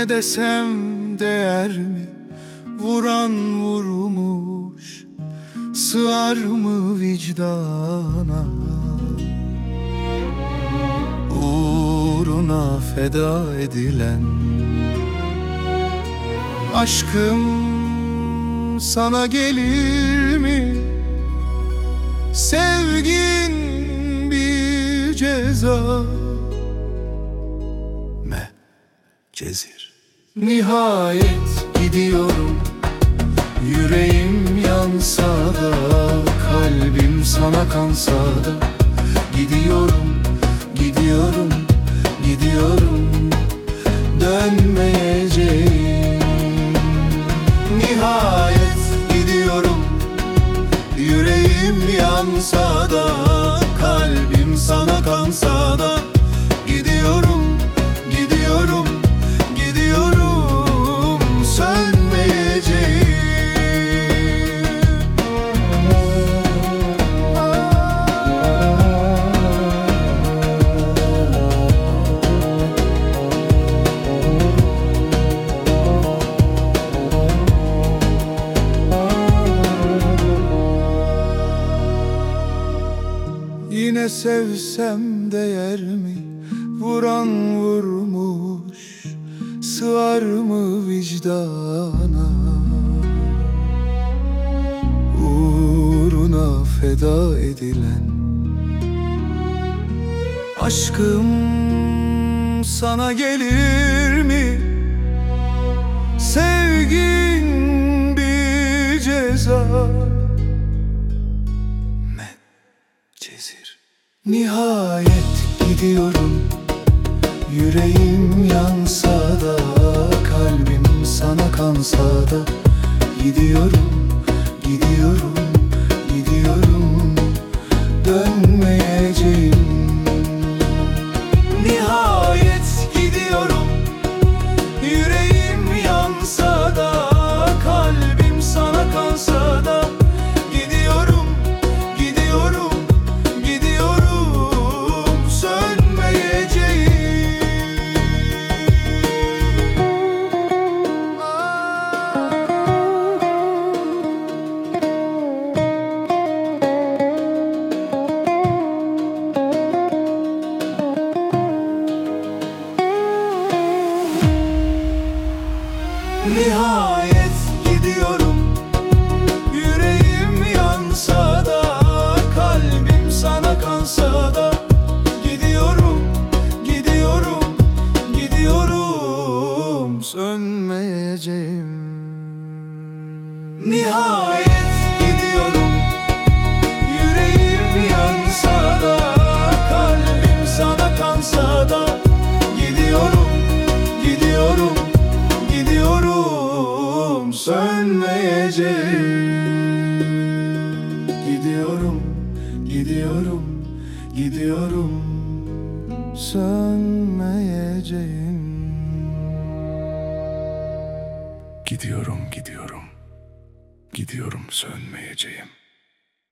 Ne desem değer mi? Vuran vurmuş Sığar mı vicdana? Uğruna feda edilen Aşkım sana gelir mi? Sevgin bir ceza Me Cezir Nihayet gidiyorum. Yüreğim yansa da Kalbim sana kansa da. Gidiyorum, gidiyorum, gidiyorum. Dönmeyeceğim. Nihayet gidiyorum. Yüreğim yansa da Kalbim sana kansa sevsem değer mi? Vuran vurmuş Sığar mı vicdana? Uğruna feda edilen Aşkım sana gelir mi? Sevgin bir ceza Nihayet gidiyorum. Yüreğim yansa da Kalbim sana kansa da. Gidiyorum, gidiyorum, Nihayet gidiyorum. Yüreğim yansa da Kalbim sana kansa da. Gidiyorum, gidiyorum, gidiyorum. Sönmeyeceğim. Nihayet gidiyorum Sönmeyeceğim Gidiyorum, gidiyorum, gidiyorum Sönmeyeceğim Gidiyorum, gidiyorum. Gidiyorum sönmeyeceğim.